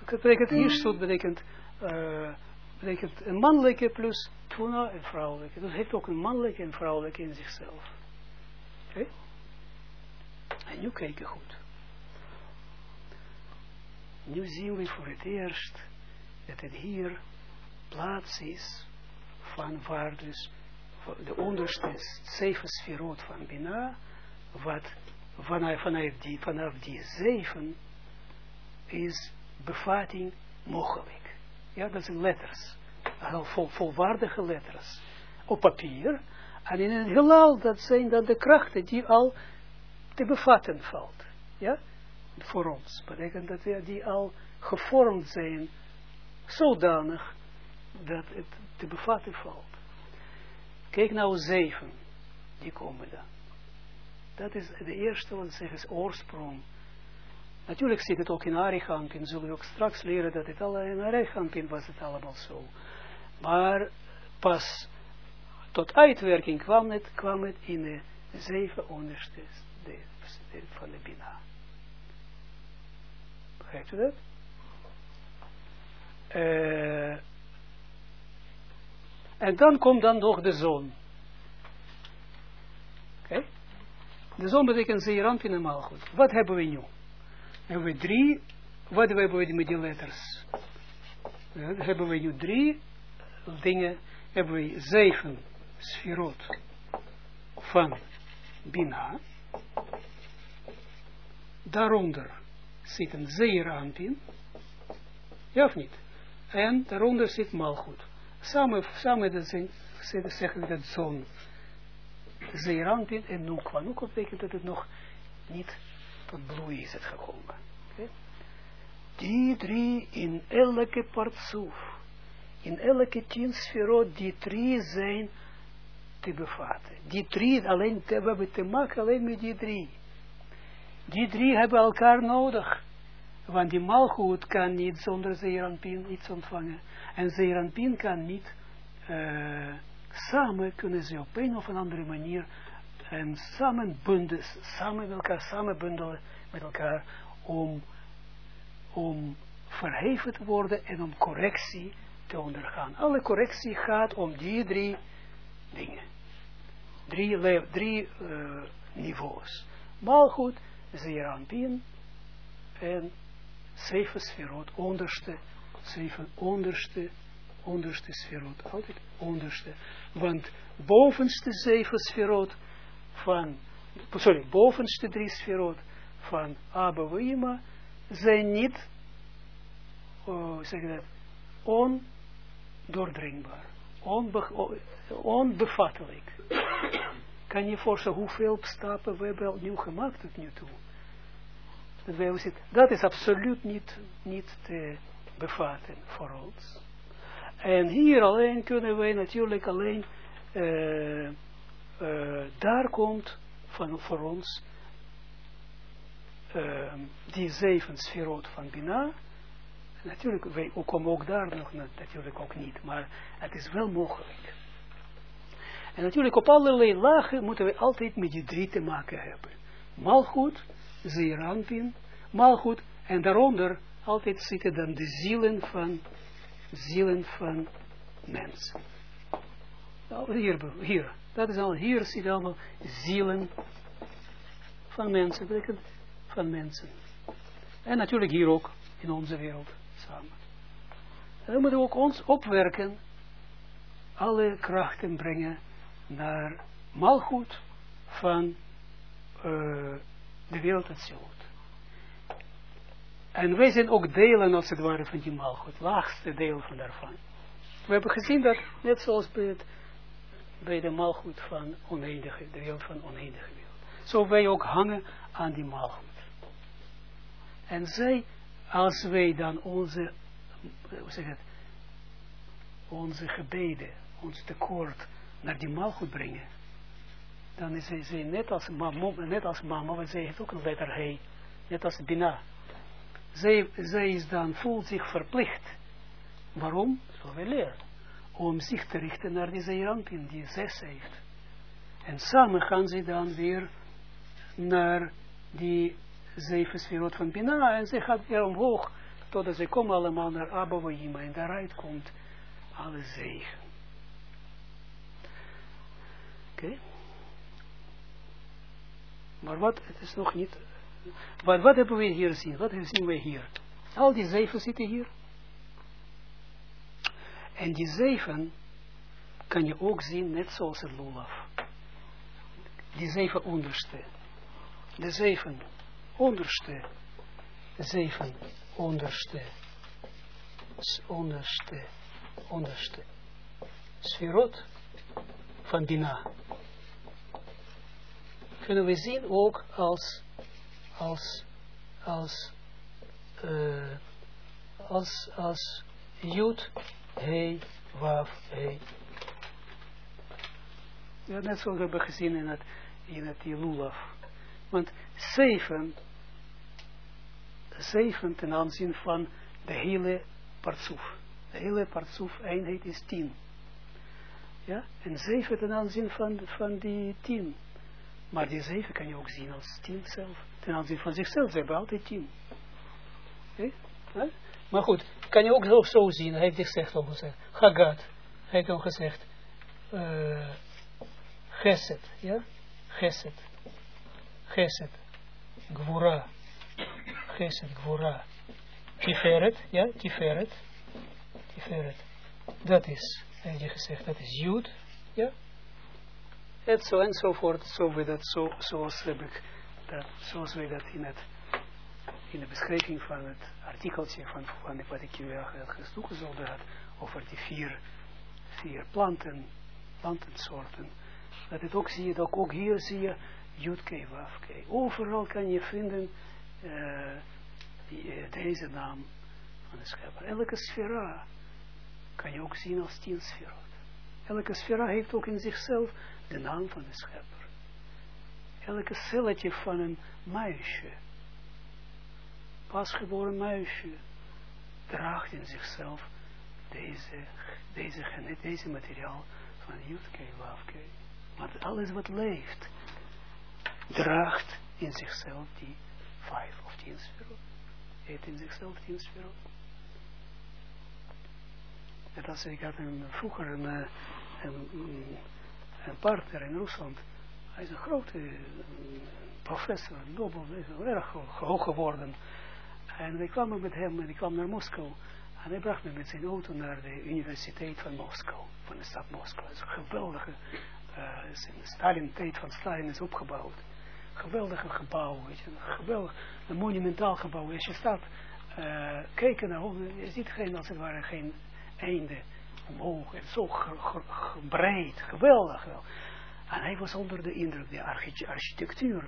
Dat betekent Ishut, betekent, uh, betekent een mannelijke plus Tuna en vrouwelijke. Dat heeft ook een mannelijke en vrouwelijke in zichzelf. Oké? En nu kijken goed. Nu zien we voor het eerst dat het hier plaats is van waar dus de onderste zeven sferoot van Bina wat vanuit, vanuit, die, vanaf die zeven is bevatting mogelijk. Ja, dat zijn letters. Vol, volwaardige letters. Op papier. En in het heelal, dat zijn dan de krachten die al te bevatten valt. Ja, voor ons. Betekent dat we die al gevormd zijn, zodanig dat het te bevatten valt. Kijk nou zeven, die komen dan. Dat is de eerste, wat zeggen is oorsprong. Natuurlijk zit het ook in Arichampin, zullen we ook straks leren dat het al in Arichampin was het allemaal zo. Maar pas tot uitwerking kwam het, kwam het in de zeven onderste van de Bina. Begrijpt u dat? Uh, en dan komt dan nog de zon. Oké? De zon betekent zeerampin en goed. Wat hebben we nu? Hebben we drie, wat hebben we met die letters? Ja, hebben we nu drie dingen, hebben we zeven sferot van Bina. Daaronder zit een zeerampin. Ja of niet? En daaronder zit malgoed. Samen, samen dat zeggen we zon Zeerampin en Nukwa. Nukwa betekent dat het nog niet tot bloei is het gekomen. Die drie in elke partsoef, in elke tien sferot, die drie zijn te bevatten. Die drie, alleen, we hebben te maken alleen met die drie. Die drie hebben elkaar nodig. Want die malgoed kan niet zonder Zeerampin iets ontvangen. En Zeerampin kan niet... Uh, samen kunnen ze op een of andere manier en samen bunden, samen met elkaar, samen bundelen met elkaar om, om verheven te worden en om correctie te ondergaan. Alle correctie gaat om die drie dingen. Drie, drie uh, niveaus. Malgoed, Zeerampin en zeven sferot, onderste, zeven onderste onderste sferot, altijd onderste. Want bovenste zeven sferot van, sorry, bovenste drie sferot van Abba zijn niet, uh, zeg dat, ondoordringbaar, onbe onbevattelijk. Kan je voorstellen hoeveel stappen we hebben nu gemaakt tot nu toe? dat, wij dat is absoluut niet, niet te bevatten voor ons. En hier alleen kunnen wij natuurlijk alleen, uh, uh, daar komt van, voor ons uh, die zeven sferot van Bina. Natuurlijk, wij komen ook daar nog natuurlijk ook niet, maar het is wel mogelijk. En natuurlijk op allerlei lagen moeten we altijd met die drie te maken hebben. Malgoed, Zeeranpin, Malgoed en daaronder altijd zitten dan de zielen van, zielen van mensen. Nou, hier, hier, dat is al, hier zitten allemaal zielen van mensen, betekent van mensen. En natuurlijk hier ook, in onze wereld, samen. En dan moeten we ook ons opwerken, alle krachten brengen naar malgoed van uh, de wereld hetzelfde. En wij zijn ook delen, als het ware, van die malgoed, laagste deel van daarvan. We hebben gezien dat, net zoals bij, het, de malgoed van oneindige, de wereld van oneindige wereld. Zo wij ook hangen aan die malgoed. En zij, als wij dan onze, hoe zeg het, onze gebeden, ons tekort naar die malgoed brengen, dan is zij net als mama, net als mama, want zij heeft ook een letter He, net als Bina. Zij, zij is dan, voelt zich verplicht. Waarom? Zo we leren. Om zich te richten naar die zeerampin die zes heeft. En samen gaan ze dan weer naar die zeven van Bina. En ze gaat weer omhoog. Totdat ze komen allemaal naar Abba En daaruit komt alle zegen. Oké. Maar wat, het is nog niet... Maar wat hebben we hier zien? Wat zien we hier? Al die zeven zitten hier. En die zeven kan je ook zien, net zoals het lulaf. Die zeven onderste. De zeven onderste. Zeven onderste. Onderste. Onderste. Sferot van Bina kunnen we zien ook als, als, als, uh, als, als Jud, He, Waf, He. Ja, net zoals we hebben gezien in het, in het Lulaf. Want zeven, zeven ten aanzien van de hele partsoef. De hele partsoef eenheid is tien. Ja, en zeven ten aanzien van, van die tien. Maar die zeven kan je ook zien als tien zelf. Ten aanzien van zichzelf, ze hebben altijd tien. Maar goed, kan je ook zo, zien, hij heeft gezegd ook gezegd, Hagat, hij heeft ook gezegd, uh, Geset, ja, Geset, Geset, Gwura, Geset, Gwura, Tiferet, ja, Tiferet, Tiferet, dat is, hij heeft gezegd, dat is Jud, ja, en zo enzovoort, zo we dat, zo, zoals, heb ik dat, zoals we dat in, het, in de beschrijving van het artikeltje van, van wat ik jullie toegezonden had, over die vier, vier planten, plantensoorten, dat het ook zie je, dat ook hier zie je Jutke, Wafke. Overal kan je vinden uh, deze naam van de schepper. Elke sfera kan je ook zien als tien sfera. Elke sfera heeft ook in zichzelf de naam van de schepper. Elke celletje van een muisje, pasgeboren muisje, draagt in zichzelf deze, deze, deze materiaal van Jutke, Wafke. Want alles wat leeft, draagt in zichzelf die vijf of tien sferot. Heeft in zichzelf tien sferot. Dat als ik had een, vroeger een, eh, een een partner in Rusland. Hij is een grote uh, professor, Nobel, erg hoog geworden. En ik kwam met hem en ik kwam naar Moskou. En hij bracht me met zijn auto naar de universiteit van Moskou, van de stad Moskou. Het is een geweldige, uh, de Stalin-tijd van Stalin is opgebouwd. Geweldige gebouw, weet je, een geweldig, een monumentaal gebouw. Als je staat, uh, kijken naar je ziet geen, als het ware, geen einde omhoog en zo breed, geweldig wel. En hij was onder de indruk, de architectuur,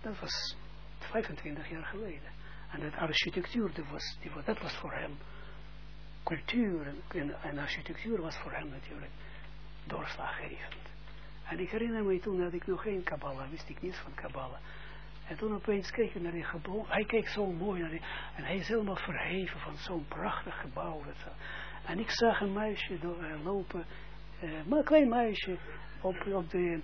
dat was 25 jaar geleden. En dat architectuur, dat was, die, dat was voor hem cultuur en, en, architectuur was voor hem natuurlijk doorslaggevend. En ik herinner me toen dat ik nog geen Kabbalah, wist ik niets van Kabbalah. En toen opeens keek ik naar die gebouw. Hij keek zo mooi naar die. En hij is helemaal verheven van zo'n prachtig gebouw. En ik zag een meisje uh, lopen. Uh, maar een klein meisje op, de,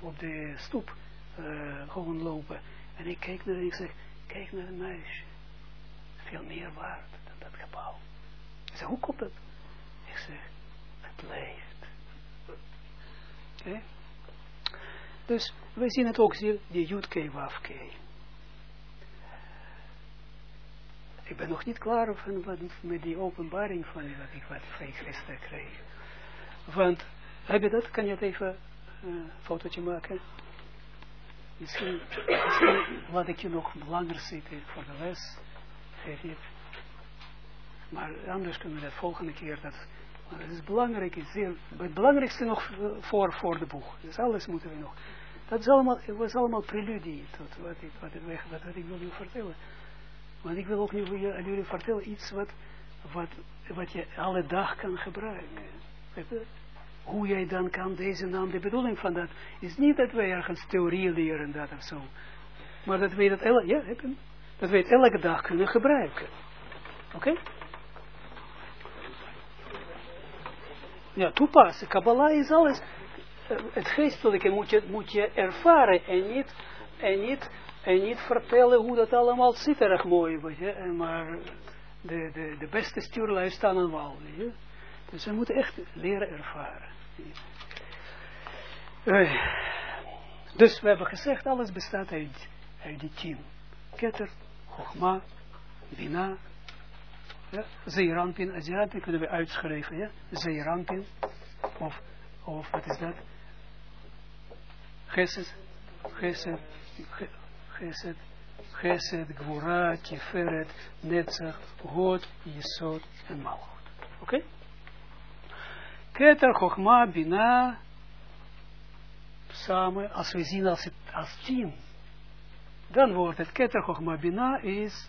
op, de stoep uh, gewoon lopen. En ik keek naar en ik zeg, kijk naar een meisje. Veel meer waard dan dat gebouw. Ik zeg, hoe komt dat? Ik zeg, het leeft. Oké? Dus we zien het ook hier, die Jutke Wafke. Ik ben nog niet klaar van wat, met die openbaring van wat ik wat gisteren kreeg. Want, heb je dat? Kan je het even een uh, fotootje maken? Misschien, misschien laat ik je nog langer zitten voor de les. Geef het. Maar anders kunnen we dat volgende keer. Dat, het is belangrijk, is het belangrijkste nog voor, voor de boeg. Dus alles moeten we nog. Dat is allemaal, het was allemaal preludie tot wat ik, wat, ik, wat, wat ik wil vertellen. Want ik wil ook nu aan jullie vertellen iets wat, wat, wat je alle dag kan gebruiken. Hoe jij dan kan deze naam, de bedoeling van dat, is niet dat wij ergens theorie leren dat of zo. Maar dat wij dat, elke, ja, dat wij het elke dag kunnen gebruiken. Oké? Ja, toepassen. Kabbalah is alles het geestelijke moet je, moet je ervaren en niet, en, niet, en niet vertellen hoe dat allemaal zit erg mooi. Weet je? En maar de, de, de beste stuurlui staan aan wal. Dus we moeten echt leren ervaren. Uh, dus we hebben gezegd, alles bestaat uit, uit die tien. Ketter, Chogma, Bina, ja, Zeeranpin, Zeeranpin kunnen we uitschrijven, ja, Zeeranpin, of, of wat is dat? Gesed, Gesed, Gesed, Gesed, Gvura, Tiferet, Netzach, God, Yesod en Malchut. Oké? Okay? Keter, Chochma, Bina, samen, als we zien als, het, als tien, dan wordt het Keter, Chochma, Bina is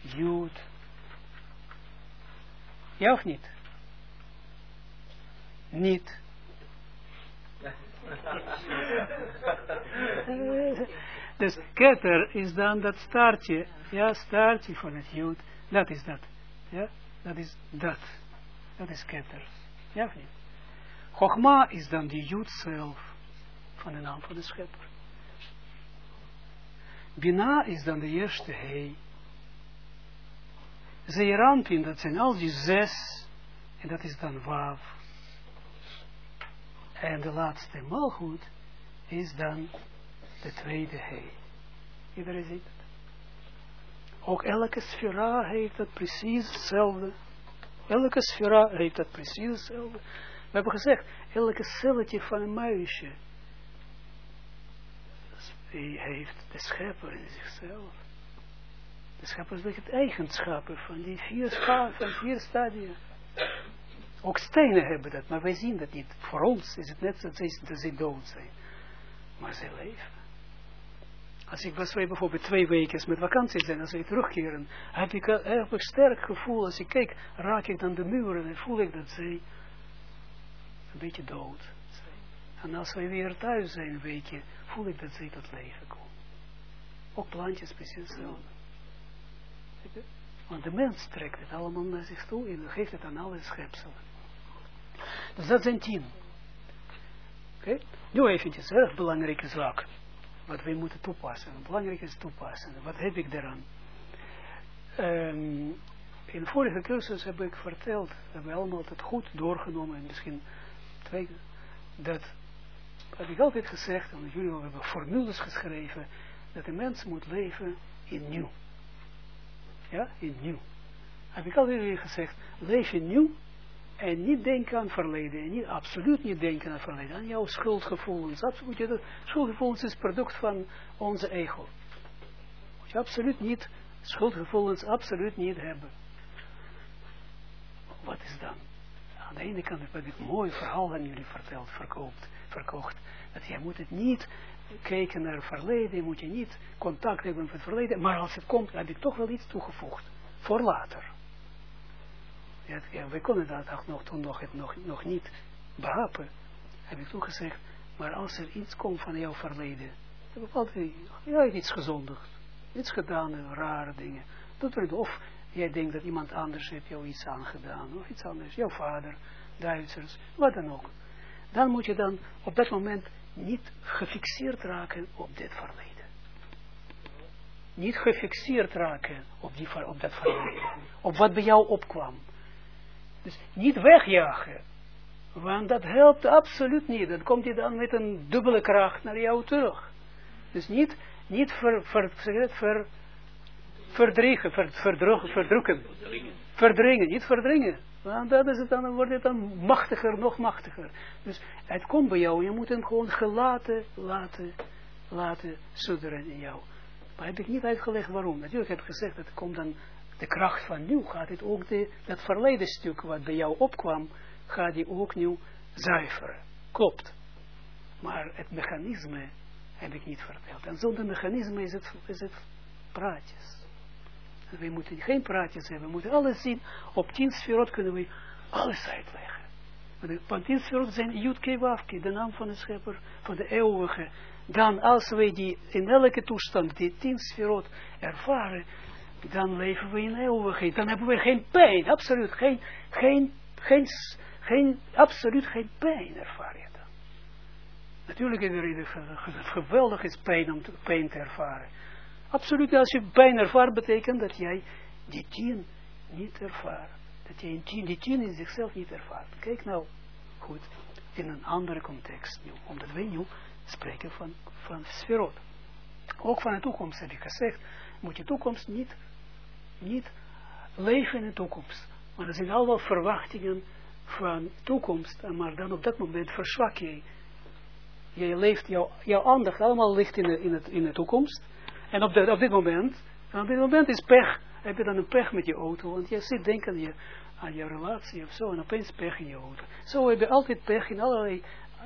Jud. Ja of niet? Niet. Dus ketter is dan dat staartje, ja, staartje van het jood, dat is dat, ja, dat is dat, dat is ketter, ja of niet? Chogma is dan die jood zelf, van de naam van de schepper. Bina is dan de eerste hei. Zeerampin, dat zijn al die zes, en dat is dan waaf. En de laatste malgoed is dan de tweede he. Iedereen ziet het. Ook elke sfera heeft het precies hetzelfde. Elke sfera heeft het precies hetzelfde. We hebben gezegd, elke celletje van een muisje heeft de schepper in zichzelf. De schepper is het eigenschappen van die vier, van vier stadia. Ook stenen hebben dat, maar wij zien dat niet. Voor ons is het net dat ze dood zijn. Maar ze leven. Als ik was bijvoorbeeld twee weken met vakantie zijn, als wij terugkeren, heb ik een erg sterk gevoel. Als ik kijk, raak ik dan de muren en voel ik dat ze een beetje dood zijn. En als wij weer thuis zijn een weekje, voel ik dat ze tot leven komen. Ook plantjes precies hetzelfde. Want de mens trekt het allemaal naar zich toe en geeft het aan alle schepselen. Dus dat zijn tien. Oké? Okay? Nu eventjes, erg belangrijke zaak. Wat wij moeten toepassen. Belangrijk is toepassen. Wat heb ik daaraan? Um, in de vorige cursus heb ik verteld, hebben we allemaal het goed doorgenomen, en misschien twee, dat heb ik altijd gezegd, en jullie hebben formules geschreven, dat de mens moet leven in nieuw. Ja, in nieuw. Heb ik altijd gezegd, leef in nieuw en niet denken aan verleden. En niet, absoluut niet denken aan verleden. Aan jouw schuldgevoelens. Absoluut, schuldgevoelens is product van onze ego. Moet je absoluut niet, schuldgevoelens absoluut niet hebben. Wat is dan? Aan de ene kant heb ik een mooi verhaal aan jullie verteld, verkoopt, verkocht. Dat jij moet het niet kijken naar het verleden, moet je niet contact hebben met het verleden, maar als het komt, heb ik toch wel iets toegevoegd, voor later. Ja, we konden dat nog, toen nog, het nog, nog niet behappen, heb ik toegezegd, maar als er iets komt van jouw verleden, heb ik altijd, ja, iets gezondigd, iets gedaan, rare dingen, er, of jij denkt dat iemand anders heeft jou iets aangedaan, of iets anders, jouw vader, Duitsers, wat dan ook. Dan moet je dan op dat moment niet gefixeerd raken op dit verleden. Niet gefixeerd raken op, die, op dat verleden. Op wat bij jou opkwam. Dus niet wegjagen. Want dat helpt absoluut niet. Dan komt hij dan met een dubbele kracht naar jou terug. Dus niet, niet ver, ver, ver, verdriegen, ver, verdrukken, verdrukken. Verdringen, niet verdringen. Want dat is het dan, dan wordt het dan machtiger, nog machtiger. Dus het komt bij jou, je moet hem gewoon gelaten, laten, laten sudderen in jou. Maar heb ik niet uitgelegd waarom. Natuurlijk heb ik gezegd, dat komt dan de kracht van nu, gaat het ook de, dat verleden stuk wat bij jou opkwam, gaat die ook nu zuiveren. Klopt. Maar het mechanisme heb ik niet verteld. En zonder mechanisme is het, is het praatjes. We moeten geen praatjes hebben, we moeten alles zien. Op tien sferot kunnen we alles uitleggen. Want tien sferot zijn Jutke Wafke, de naam van de schepper, van de eeuwige. Dan als wij die in elke toestand, die tien sferot ervaren, dan leven we in eeuwigheid. Dan hebben we geen pijn, absoluut geen, geen, geen, geen, absoluut geen pijn ervaren. Natuurlijk is er geweldig is pijn om pijn te ervaren. Absoluut, als je pijn ervaart, betekent dat jij die tien niet ervaart. Dat jij die tien in zichzelf niet ervaart. Kijk nou goed, in een andere context nu. Omdat wij nu spreken van, van sferot. Ook van de toekomst heb ik gezegd, moet je toekomst niet, niet leven in de toekomst. Maar er zijn allemaal verwachtingen van toekomst, maar dan op dat moment verzwak je. Je leeft, jouw, aandacht allemaal ligt in de, in, het, in de toekomst. En op, de, op dit moment, op dit moment is pech, heb je dan een pech met je auto, want je zit denken aan je, aan je relatie of zo, en opeens pech in je auto. Zo heb je altijd pech in allerlei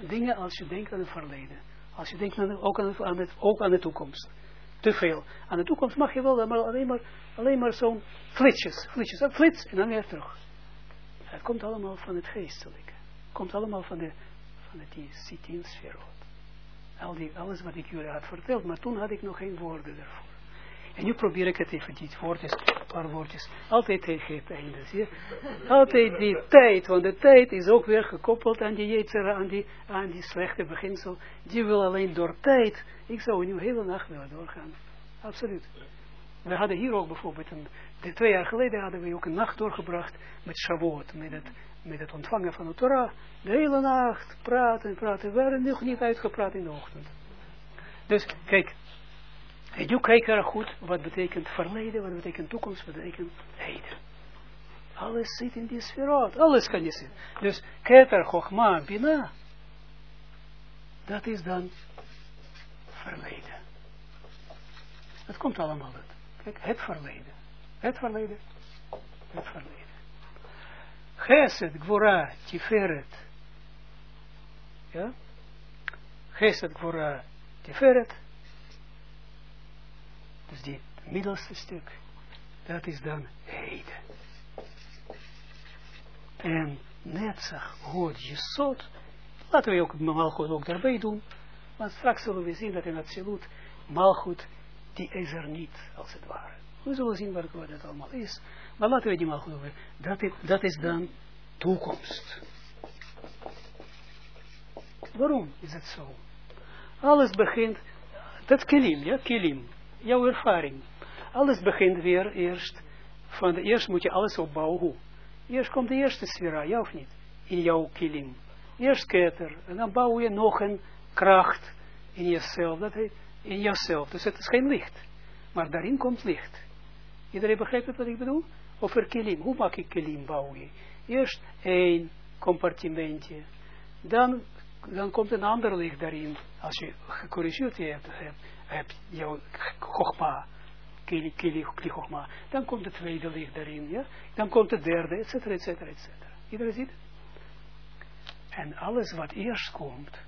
dingen als je denkt aan het verleden. Als je denkt aan, ook, aan het, ook aan de toekomst. Te veel. Aan de toekomst mag je wel, maar alleen maar, alleen maar zo'n flitsjes, flitsjes, flits en dan weer terug. Het komt allemaal van het geestelijke. Het komt allemaal van de, van de die sfeer al die, alles wat ik jullie had verteld, maar toen had ik nog geen woorden ervoor. En nu probeer ik het even, die woordjes, paar woordjes, altijd tegen het einde, zie je? Altijd die tijd, want de tijd is ook weer gekoppeld aan die jetzera, aan die, aan die slechte beginsel. Die wil alleen door tijd, ik zou nu de hele nacht willen doorgaan. Absoluut. We hadden hier ook bijvoorbeeld, een, twee jaar geleden hadden we ook een nacht doorgebracht met Shavuot, met het met het ontvangen van de Torah, de hele nacht praten, praten, we werden nog niet uitgepraat in de ochtend. Dus kijk, en nu kijk er goed, wat betekent verleden, wat betekent toekomst, wat betekent heden. Alles zit in die sferot, alles kan je zien. Dus keter, chogma, bina, dat is dan verleden. Het komt allemaal uit. Kijk, het verleden. Het verleden. Het verleden. Gesed, Gvora, Tiferet. Ja? Gesed, Gvora, Tiferet. Dus die middelste stuk. Dat is dan heden. En Netzach, God, Jesod. Laten we ook Malchut ook daarbij doen. Want straks zullen we zien dat in Zilut Malchut, die is er niet, als het ware. We zullen zien wat het allemaal is. Maar laten we die goed over. Dat is, dat is dan toekomst. Waarom is het zo? Alles begint, dat kilim, ja, kilim, jouw ervaring. Alles begint weer eerst, van de, eerst moet je alles opbouwen? Eerst komt de eerste sfera, ja of niet? In jouw kilim. Eerst keter, en dan bouw je nog een kracht in jezelf, dat heet, in jezelf. Dus het is geen licht, maar daarin komt licht. Iedereen begrijpt wat ik bedoel? Over kilim. Hoe maak ik kilim bouwen? Eerst één compartimentje. Dan, dan komt een ander licht daarin. Als je gecorrigeerd hebt, hebt, jouw chogma, kili, kili. Dan komt het tweede licht daarin. Ja? Dan komt het derde, et cetera, et cetera, et cetera. Iedereen ziet En alles wat eerst komt,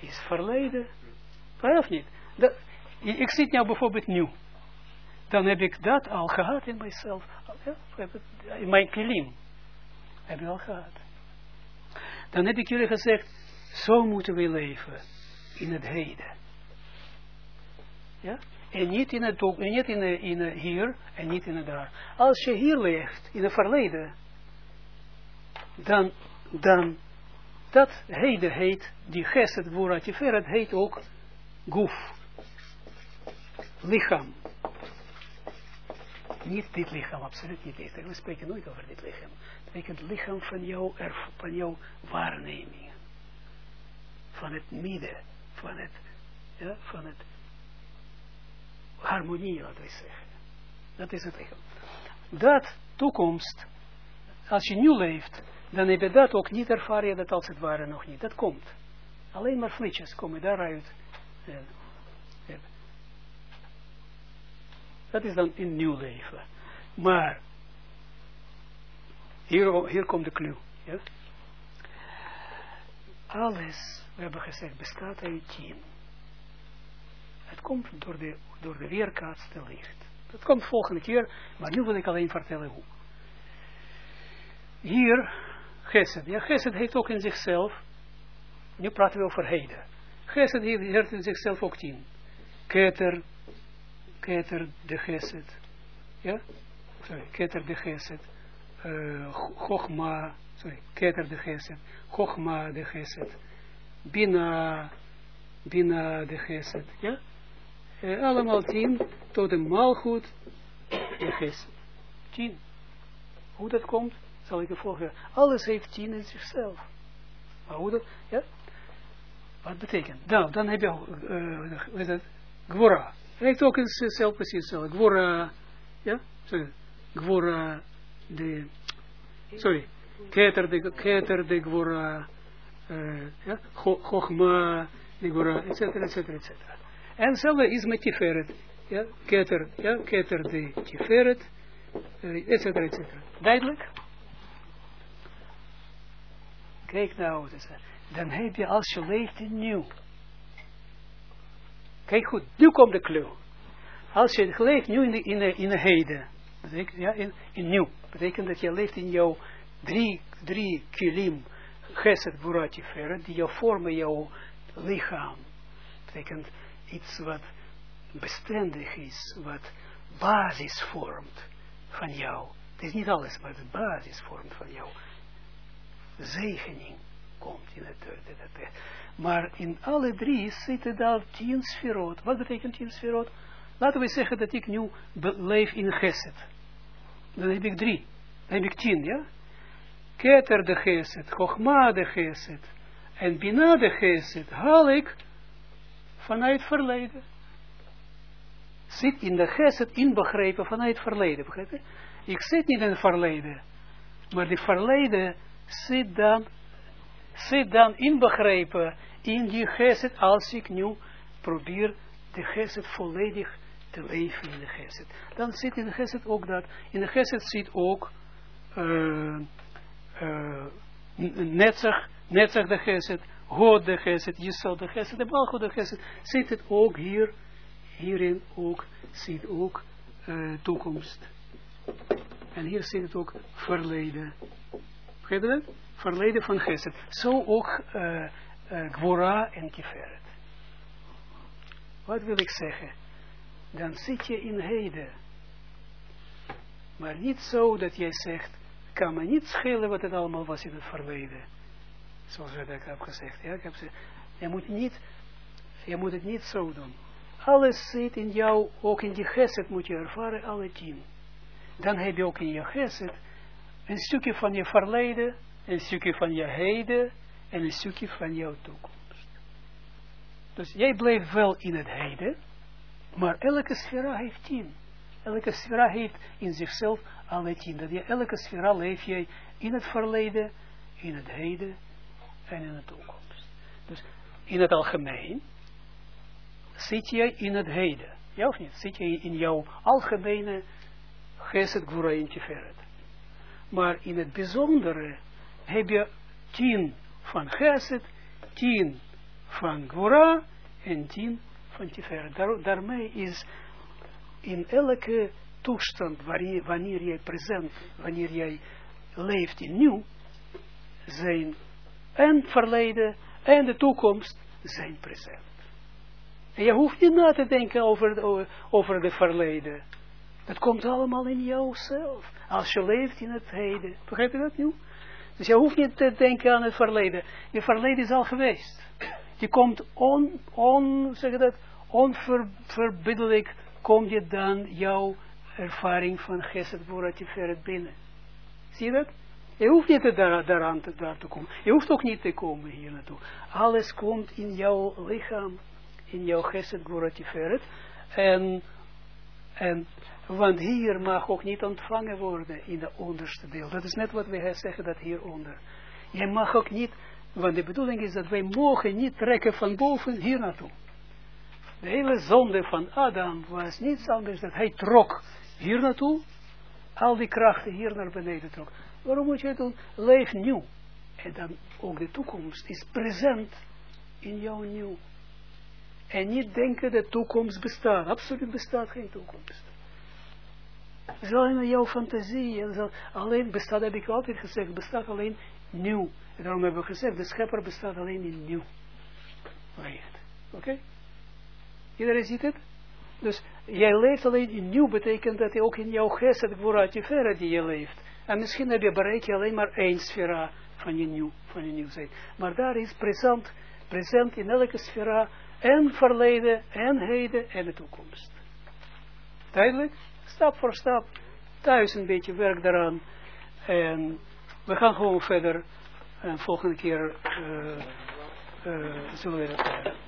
is verleden. of niet? Dat, ik zit nou bijvoorbeeld nieuw. Dan heb ik dat al gehad in mijzelf. In mijn kilim. Heb ik al gehad. Dan heb ik jullie gezegd, zo moeten we leven. In het heden. Ja? En niet in het, en niet in, de, in hier en niet in het daar. Als je hier leeft, in het verleden, dan, dan dat heden heet, die geset woeratiferet heet ook goef. Lichaam. Niet dit lichaam, absoluut niet dit. We spreken nooit over dit lichaam. Het betekent lichaam van jouw, van jouw waarneming. Van het midden, van het, ja, van het harmonie, laten we zeggen. Dat is het lichaam. Dat toekomst, als je nu leeft, dan heb je dat ook niet ervaren, dat als het ware nog niet. Dat komt. Alleen maar flitsjes komen daaruit. Dat is dan in nieuw leven. Maar, hier, hier komt de clue. Ja? Alles, we hebben gezegd, bestaat uit tien. Het komt door de, door de weerkaatste licht. Dat komt volgende keer, maar nu wil ik alleen vertellen hoe. Hier, Gesed. Ja, Gesed heeft ook in zichzelf, nu praten we over heden. Gesed heeft in zichzelf ook tien. Keter, Keter de Gesed. Ja? Sorry, Keter de Gesed. Uh, Chogma, sorry, Keter de Gesed. Chogma de Gesed. Bina, Bina de Gesed. Ja? Uh, allemaal tien, tot de maalgoed de Gesed. Tien. Hoe dat komt, zal ik je volgen. Alles heeft tien in zichzelf. Maar hoe dat, ja? Wat betekent? Nou, dan heb je, uh, wat is het? Gwora. Heeft ook in zichzelf precies hetzelfde. Gwora, ja? Sorry. Gwora, de, sorry. Keter de, keter de Gwora, uh? Chogma, de Gwora, et cetera, et cetera, et cetera. En hetzelfde is met Tiferet. Ja? Keter, ja? Keter de Tiferet, uh, et cetera, et cetera. Duidelijk? Kijk nou, dan heb je als je leeft in nieuw. Kijk goed, nu komt de clue. Als je leeft nu in de, in de, in de heden, ja, in, in nieuw, betekent dat je leeft in jouw drie, drie kilim, geset, burati, feret, die jou vormen jouw lichaam. Betekent iets wat bestendig is, wat basis vormt van jou. Het is niet alles, maar het basis vormt van jou zegening komt in het derde. Maar in alle drie zitten daar tien sferot. Wat betekent tien sferot? Laten we zeggen dat ik nu leef in Geset. Dan heb ik drie. Dan heb ik tien, ja? Keter de Geset, Chogma de Geset en Bina de Geset haal ik vanuit verleden. Zit in de Geset inbegrepen vanuit verleden, begrijp je? Ik zit niet in het verleden, maar die verleden zit dan, zit dan inbegrepen in die geset als ik nu probeer de geset volledig te leven in de geset. Dan zit in de geset ook dat, in de geset zit ook uh, netzig, netzig de geset, God de geset, Jesod de geset, de Balgo de geset, zit het ook hier, hierin ook, zit ook toekomst. En hier zit het ook verleden. Begrijp je Verleden van Geset. Zo ook uh, uh, Gwora en Tiferet. Wat wil ik zeggen? Dan zit je in heden. Maar niet zo dat jij zegt, kan me niet schelen wat het allemaal was in het verleden. Zoals ik heb gezegd. Ja, ik heb gezegd, je moet, niet, je moet het niet zo doen. Alles zit in jou, ook in die geset moet je ervaren, alle tien. Dan heb je ook in je geset een stukje van je verleden, een stukje van je heden en een stukje van jouw toekomst. Dus jij blijft wel in het heden, maar elke sfera heeft tien. Elke sfera heeft in zichzelf alle tien. Dat je, elke sfera leef je in het verleden, in het heden en in de toekomst. Dus in het algemeen zit je in het heden. Ja of niet? Zit je in jouw algemene geset, gvura in tiferet. Maar in het bijzondere heb je tien van Geset, tien van Gora en tien van Tiferet. Daar, daarmee is in elke toestand, wanneer, jij present, wanneer jij leeft in nieuw, zijn en verleden en de toekomst zijn present. En je hoeft niet na te denken over, over de verleden. Dat komt allemaal in jouzelf. Als je leeft in het heden. Begrijp je dat nu? Dus je hoeft niet te denken aan het verleden. Je verleden is al geweest. Je komt on, on zeg dat, onverbiddelijk, kom je dan jouw ervaring van Geset verder binnen. Zie je dat? Je hoeft niet daar, daaraan te, daar te komen. Je hoeft ook niet te komen hier naartoe. Alles komt in jouw lichaam, in jouw Geset verder. En, en, want hier mag ook niet ontvangen worden in de onderste deel. Dat is net wat wij zeggen dat hieronder. Je mag ook niet, want de bedoeling is dat wij mogen niet trekken van boven hier naartoe. De hele zonde van Adam was niets anders dan hij trok hier naartoe, al die krachten hier naar beneden trok. Waarom moet je het doen? Leef nieuw. En dan ook de toekomst is present in jouw nieuw. En niet denken dat de toekomst bestaat. Absoluut bestaat geen toekomst. Het is alleen jouw fantasie. alleen bestaat, heb ik altijd gezegd, bestaat alleen nieuw. En daarom hebben we gezegd, de schepper bestaat alleen in nieuw. Oké? Iedereen ziet het? Dus jij leeft alleen in nieuw, betekent dat je ook in jouw geest, vooruit je verre die je leeft. En misschien heb je bereik je alleen maar één sfera van je nieuw, van je nieuw zijn. Maar daar is present, present in elke sfera, en verleden, en heden, en de toekomst. Duidelijk? Stap voor stap. Thuis een beetje werk daaraan. En we gaan gewoon verder. En volgende keer uh, uh, zullen we dat